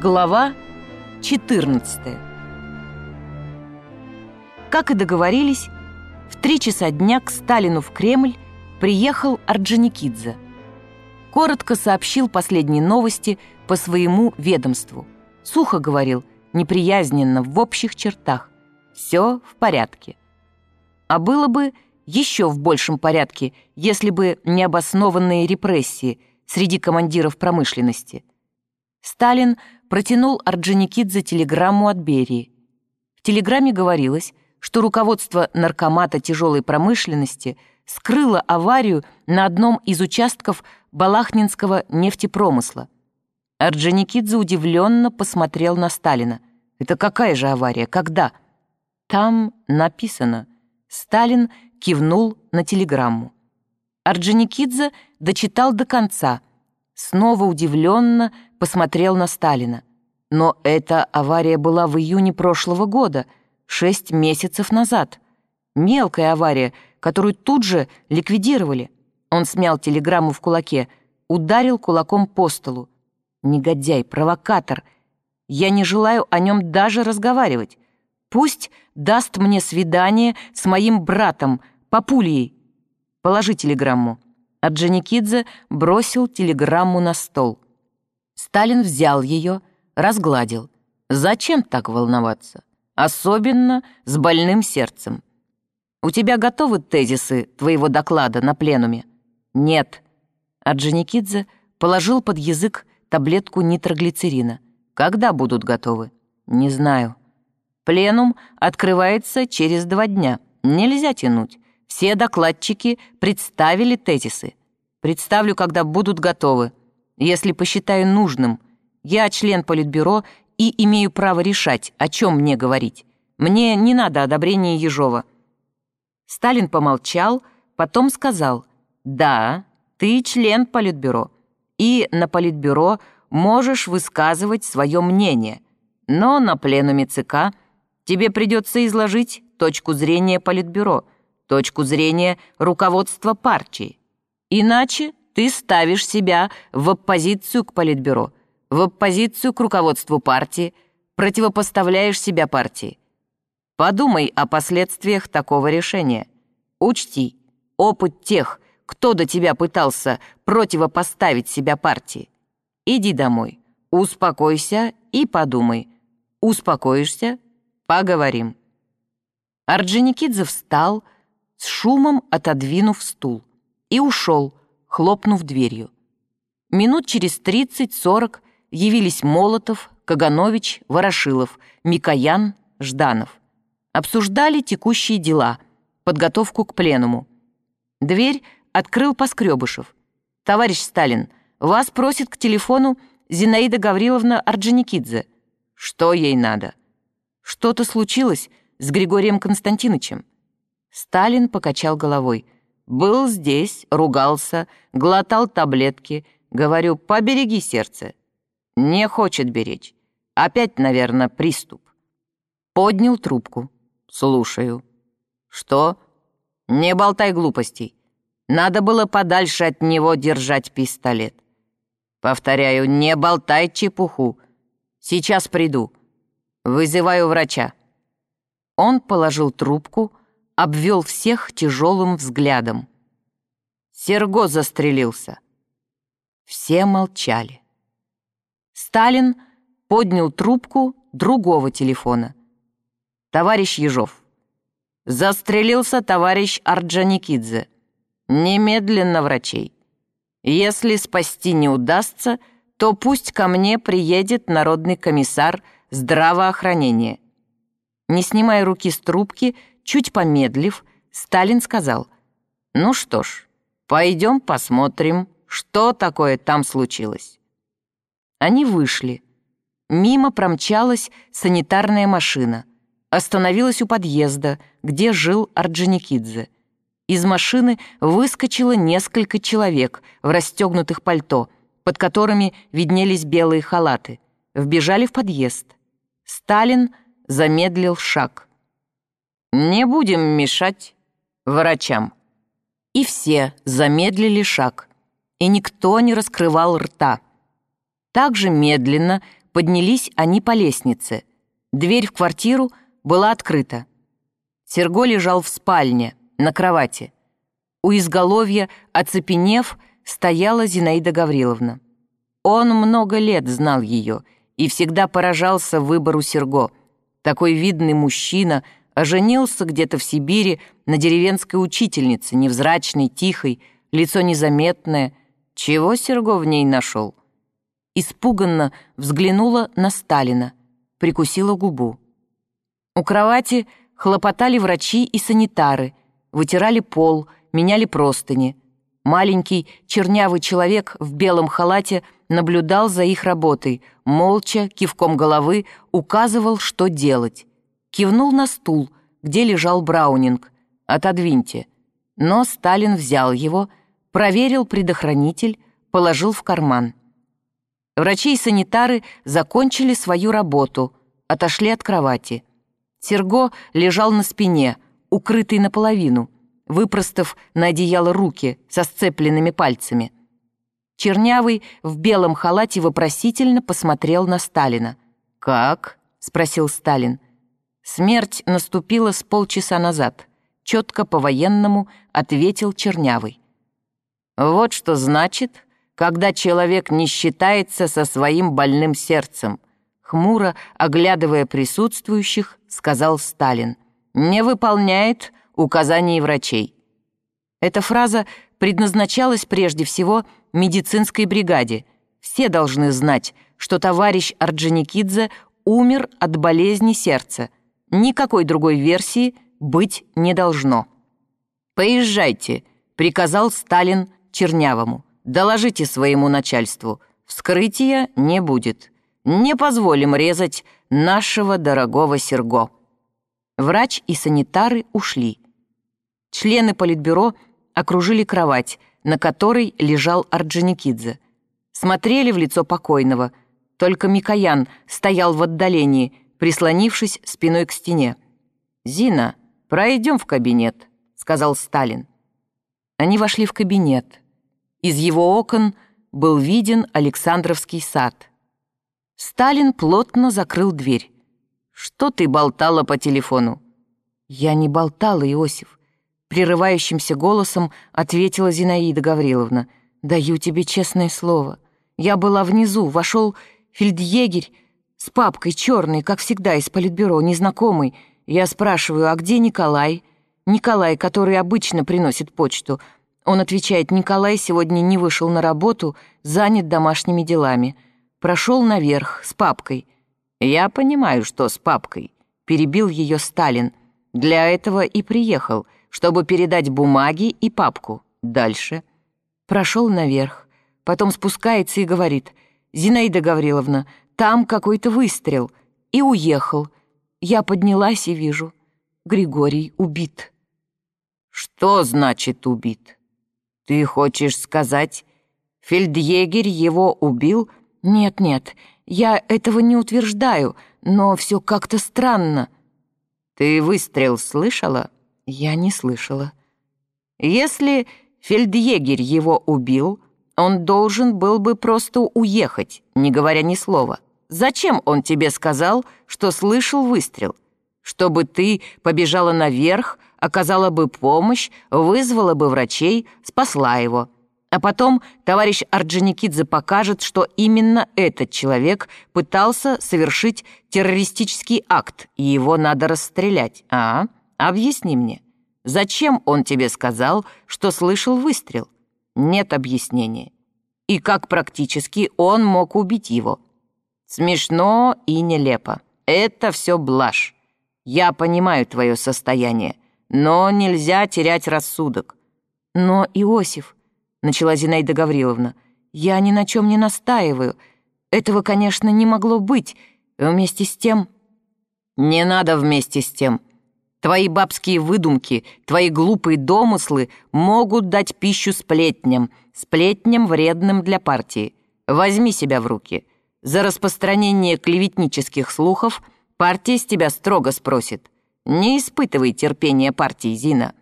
Глава 14 Как и договорились, в три часа дня к Сталину в Кремль приехал Орджоникидзе. Коротко сообщил последние новости по своему ведомству. Сухо говорил, неприязненно, в общих чертах. Все в порядке. А было бы еще в большем порядке, если бы необоснованные репрессии среди командиров промышленности. Сталин протянул Орджоникидзе телеграмму от Берии. В телеграмме говорилось, что руководство наркомата тяжелой промышленности скрыло аварию на одном из участков Балахнинского нефтепромысла. Орджоникидзе удивленно посмотрел на Сталина. «Это какая же авария? Когда?» «Там написано». Сталин кивнул на телеграмму. Орджоникидзе дочитал до конца, снова удивленно посмотрел на Сталина. Но эта авария была в июне прошлого года, шесть месяцев назад. Мелкая авария, которую тут же ликвидировали. Он смял телеграмму в кулаке, ударил кулаком по столу. Негодяй, провокатор. Я не желаю о нем даже разговаривать. Пусть даст мне свидание с моим братом, Папульей. Положи телеграмму. Джаникидзе бросил телеграмму на стол. Сталин взял ее, разгладил. Зачем так волноваться? Особенно с больным сердцем. У тебя готовы тезисы твоего доклада на пленуме? Нет. А Джаникидзе положил под язык таблетку нитроглицерина. Когда будут готовы? Не знаю. Пленум открывается через два дня. Нельзя тянуть. Все докладчики представили тезисы. Представлю, когда будут готовы. Если посчитаю нужным. Я член Политбюро и имею право решать, о чем мне говорить. Мне не надо одобрения Ежова. Сталин помолчал, потом сказал, «Да, ты член Политбюро, и на Политбюро можешь высказывать свое мнение, но на пленуме ЦК тебе придется изложить точку зрения Политбюро — точку зрения руководства партии. Иначе ты ставишь себя в оппозицию к Политбюро, в оппозицию к руководству партии, противопоставляешь себя партии. Подумай о последствиях такого решения. Учти, опыт тех, кто до тебя пытался противопоставить себя партии. Иди домой, успокойся и подумай. Успокоишься — поговорим. Орджоникидзе встал, с шумом отодвинув стул, и ушел, хлопнув дверью. Минут через тридцать-сорок явились Молотов, Каганович, Ворошилов, Микоян, Жданов. Обсуждали текущие дела, подготовку к пленуму. Дверь открыл Поскребышев. «Товарищ Сталин, вас просит к телефону Зинаида Гавриловна Орджоникидзе. Что ей надо? Что-то случилось с Григорием Константиновичем. Сталин покачал головой. «Был здесь, ругался, глотал таблетки. Говорю, побереги сердце». «Не хочет беречь. Опять, наверное, приступ». Поднял трубку. «Слушаю». «Что?» «Не болтай глупостей. Надо было подальше от него держать пистолет». «Повторяю, не болтай чепуху. Сейчас приду. Вызываю врача». Он положил трубку, обвел всех тяжелым взглядом. Серго застрелился. Все молчали. Сталин поднял трубку другого телефона. «Товарищ Ежов, застрелился товарищ Орджоникидзе. Немедленно врачей. Если спасти не удастся, то пусть ко мне приедет народный комиссар здравоохранения». Не снимая руки с трубки, Чуть помедлив, Сталин сказал, «Ну что ж, пойдем посмотрим, что такое там случилось». Они вышли. Мимо промчалась санитарная машина. Остановилась у подъезда, где жил Орджоникидзе. Из машины выскочило несколько человек в расстегнутых пальто, под которыми виднелись белые халаты. Вбежали в подъезд. Сталин замедлил шаг. Не будем мешать врачам. И все замедлили шаг, и никто не раскрывал рта. Так же медленно поднялись они по лестнице. Дверь в квартиру была открыта. Серго лежал в спальне, на кровати. У изголовья, оцепенев, стояла Зинаида Гавриловна. Он много лет знал ее и всегда поражался выбору Серго. Такой видный мужчина оженился где-то в Сибири на деревенской учительнице, невзрачной, тихой, лицо незаметное. Чего Серго в ней нашел? Испуганно взглянула на Сталина, прикусила губу. У кровати хлопотали врачи и санитары, вытирали пол, меняли простыни. Маленький чернявый человек в белом халате наблюдал за их работой, молча, кивком головы, указывал, что делать. Кивнул на стул, где лежал Браунинг. «Отодвиньте». Но Сталин взял его, проверил предохранитель, положил в карман. Врачи и санитары закончили свою работу, отошли от кровати. Серго лежал на спине, укрытый наполовину — выпростав на одеяло руки со сцепленными пальцами. Чернявый в белом халате вопросительно посмотрел на Сталина. «Как?» — спросил Сталин. «Смерть наступила с полчаса назад», — четко по-военному ответил Чернявый. «Вот что значит, когда человек не считается со своим больным сердцем», хмуро, оглядывая присутствующих, сказал Сталин. «Не выполняет указаний врачей. Эта фраза предназначалась прежде всего медицинской бригаде. Все должны знать, что товарищ Орджоникидзе умер от болезни сердца. Никакой другой версии быть не должно. «Поезжайте», — приказал Сталин Чернявому. «Доложите своему начальству. Вскрытия не будет. Не позволим резать нашего дорогого Серго». Врач и санитары ушли. Члены политбюро окружили кровать, на которой лежал Орджоникидзе. Смотрели в лицо покойного. Только Микоян стоял в отдалении, прислонившись спиной к стене. «Зина, пройдем в кабинет», — сказал Сталин. Они вошли в кабинет. Из его окон был виден Александровский сад. Сталин плотно закрыл дверь. «Что ты болтала по телефону?» «Я не болтала, Иосиф прерывающимся голосом ответила Зинаида Гавриловна. «Даю тебе честное слово. Я была внизу, вошел фельдъегерь с папкой черной, как всегда, из политбюро, незнакомый. Я спрашиваю, а где Николай? Николай, который обычно приносит почту. Он отвечает, Николай сегодня не вышел на работу, занят домашними делами. Прошел наверх с папкой. Я понимаю, что с папкой. Перебил ее Сталин. Для этого и приехал — чтобы передать бумаги и папку. Дальше. Прошел наверх, потом спускается и говорит, «Зинаида Гавриловна, там какой-то выстрел». И уехал. Я поднялась и вижу, Григорий убит. «Что значит убит? Ты хочешь сказать, фельдъегерь его убил?» «Нет-нет, я этого не утверждаю, но все как-то странно». «Ты выстрел слышала?» Я не слышала. Если фельдъегерь его убил, он должен был бы просто уехать, не говоря ни слова. Зачем он тебе сказал, что слышал выстрел? Чтобы ты побежала наверх, оказала бы помощь, вызвала бы врачей, спасла его. А потом товарищ Орджоникидзе покажет, что именно этот человек пытался совершить террористический акт, и его надо расстрелять, а? Объясни мне, зачем он тебе сказал, что слышал выстрел? Нет объяснения. И как практически он мог убить его? Смешно и нелепо. Это все блажь. Я понимаю твое состояние, но нельзя терять рассудок. Но, Иосиф, начала Зинаида Гавриловна, я ни на чем не настаиваю. Этого, конечно, не могло быть. Вместе с тем... Не надо вместе с тем. Твои бабские выдумки, твои глупые домыслы могут дать пищу сплетням, сплетням, вредным для партии. Возьми себя в руки. За распространение клеветнических слухов партия с тебя строго спросит. Не испытывай терпения партии, Зина.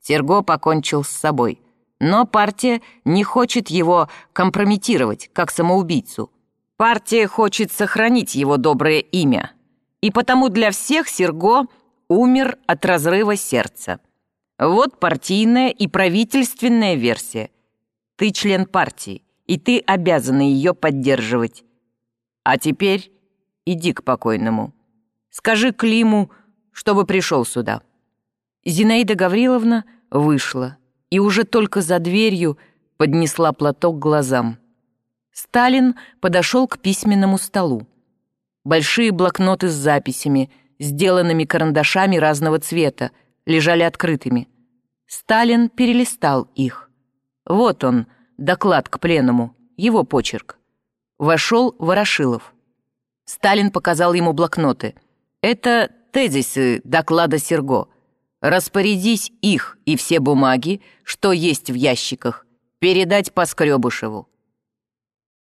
Серго покончил с собой. Но партия не хочет его компрометировать, как самоубийцу. Партия хочет сохранить его доброе имя, и потому для всех Серго умер от разрыва сердца. Вот партийная и правительственная версия. Ты член партии, и ты обязан ее поддерживать. А теперь иди к покойному. Скажи Климу, чтобы пришел сюда». Зинаида Гавриловна вышла и уже только за дверью поднесла платок глазам. Сталин подошел к письменному столу. Большие блокноты с записями, сделанными карандашами разного цвета, лежали открытыми. Сталин перелистал их. Вот он, доклад к пленному, его почерк. Вошел Ворошилов. Сталин показал ему блокноты. Это тезисы доклада Серго. Распорядись их и все бумаги, что есть в ящиках, передать Поскребышеву.